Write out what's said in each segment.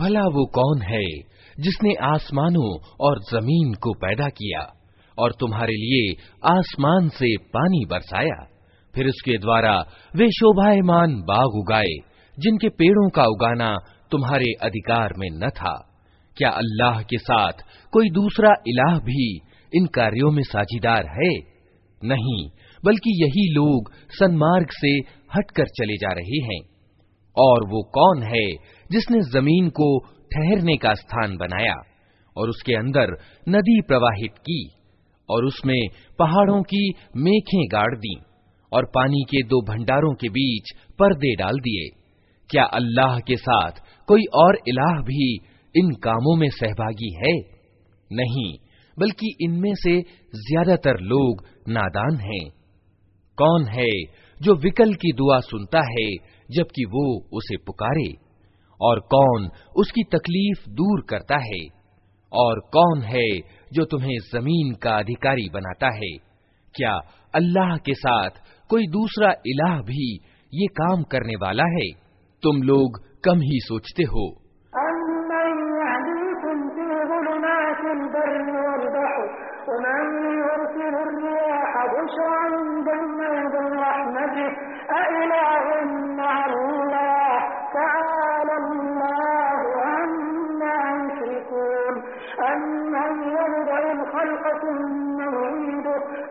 भला वो कौन है जिसने आसमानों और जमीन को पैदा किया और तुम्हारे लिए आसमान से पानी बरसाया फिर उसके द्वारा वे शोभायमान बाग उगाए जिनके पेड़ों का उगाना तुम्हारे अधिकार में न था। क्या अल्लाह के साथ कोई दूसरा इलाह भी इन कार्यों में साझीदार है? नहीं, बल्कि यही लोग सन्मार्ग से हटकर चले जा रहे हैं। और वो कौन है जिसने ज़मीन को ठहरने का स्थान बनाया और उसके अंदर नदी प्रवाहित की और उसमें पहाड़ों की मेखें गाड़ दी और पानी के दो भंडारों के बीच पर्दे डाल दिए? क्या अल्लाह के साथ कोई और इलाह भी इन कामों में सहभागी है? नहीं, बल्कि इनमें से ज़्यादातर लोग नादान हैं। कौन है जो विकल की दुआ सुनता है, जबकि वो उसे पुकारे? और कौन उसकी तकलीफ़ दूर करता है? और कौन है जो तुम्हें ज़मीन का अधिकारी बनाता है? क्या अल्लाह के साथ कोई दूसरा इलाह भी ये काम करने वाला है? तुम लोग कम ही सोचते हो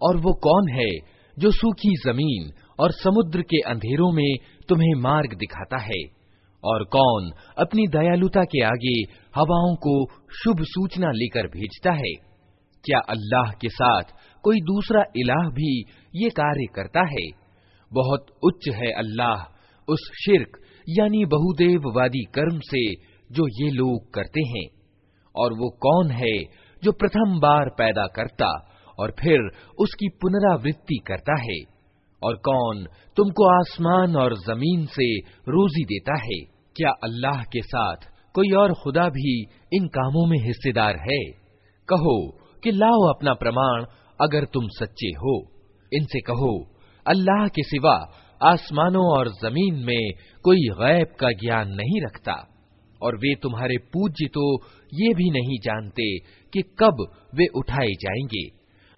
और वो कौन है जो सूखी जमीन और समुद्र के अंधेरों में तुम्हें मार्ग दिखाता है और कौन अपनी दयालुता के आगे हवाओं को शुभ सूचना लेकर भेजता है क्या अल्लाह के साथ कोई दूसरा इलाह भी ये कार्य करता है बहुत उच्च है अल्लाह, उस शिरक, यानी बहुदेववादी कर्म से, जो ये लोग करते हैं। और वो कौन है जो प्रथम बार पैदा करता और फिर उसकी पुनरावृत्ति करता है? और कौन तुमको आसमान और ज़मीन से रोजी देता है? क्या अल्लाह के साथ कोई और खुदा भी इन कामों में हिस्सेदार है? कहो कि लाओ अपना प्रमाण, अगर तुम सच्चे हो। इनसे कहो अल्लाह के सिवा आसमानों और ज़मीन में कोई गैब का ज्ञान नहीं रखता। और वे तुम्हारे पूज्य तो ये भी नहीं जानते कि कब वे उठाए जाएँगे।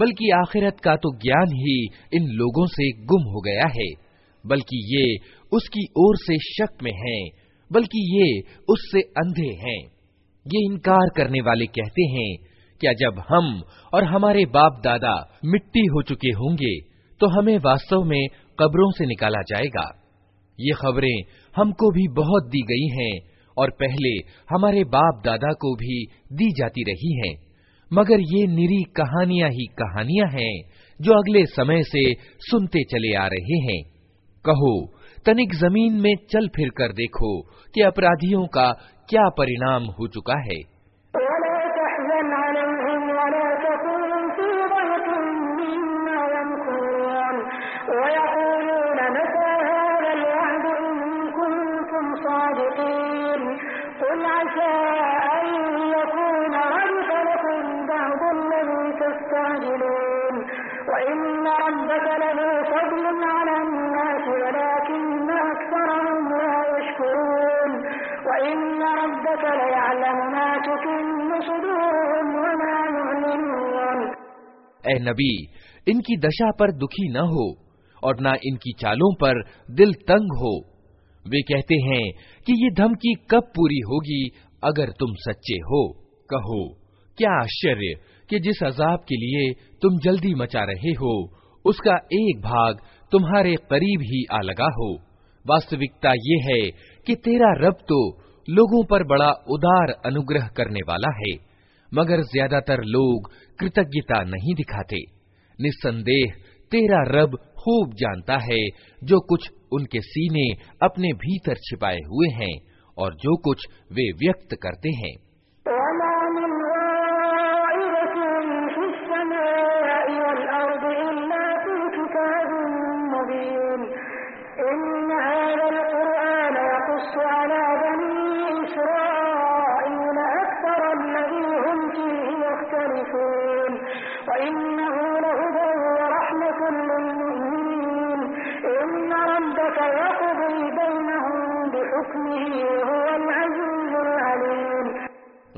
बल्कि आखिरत का तो ज्ञान ही इन लोगों से गुम हो गया है बल्कि ये उसकी ओर से शक में हैं बल्कि ये उससे अंधे हैं ये इनकार करने वाले कहते हैं क्या जब हम और हमारे बाप दादा मिट्टी हो चुके होंगे तो हमें वास्तव में कब्रों से निकाला जाएगा। ये खबरें हमको भी बहुत दी गई हैं और पहले हमारे बाप दादा को भी दी जाती रही हैं। मगर ये निरी कहानियाँ ही कहानियाँ हैं जो अगले समय से सुनते चले आ रहे हैं। कहो, तनिक ज़मीन में चल फिर कर देखो कि अपराधियों का क्या परिणाम हो चुका है। ए नबी इनकी दशा पर दुखी न हो और न इनकी चालों पर दिल तंग हो वे कहते हैं कि ये धमकी कब पूरी होगी अगर तुम सच्चे हो। कहो, क्या आश्चर्य कि जिस अजाब के लिए तुम जल्दी मचा रहे हो, उसका एक भाग तुम्हारे करीब ही आ लगा हो। वास्तविकता ये है कि तेरा रब तो लोगों पर बड़ा उदार अनुग्रह करने वाला है, मगर ज़्यादातर लोग कृतज्ञता नहीं दिखाते। निस्संदेह तेरा रब खूब जानता है, जो कुछ उनके सीने अपने भीतर छिपाए हुए हैं, और जो कुछ वे व्यक्त करते हैं।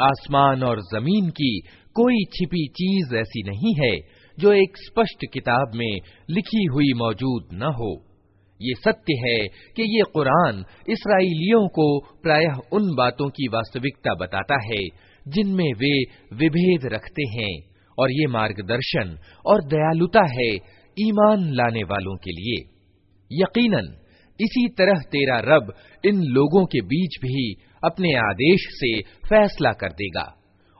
आसमान और ज़मीन की कोई छिपी चीज़ ऐसी नहीं है, जो एक स्पष्ट किताब में लिखी हुई मौजूद न हो। ये सत्य है कि ये कुरान इसराइलियों को प्रायः उन बातों की वास्तविकता बताता है, जिनमें वे विभेद रखते हैं, और ये मार्गदर्शन और दयालुता है ईमान लाने वालों के लिए। यकीनन, इसी तरह तेरा रब इन लोगों के बीच भी अपने आदेश से फैसला कर देगा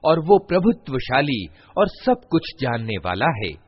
और वो प्रभुत्वशाली और सब कुछ जानने वाला है।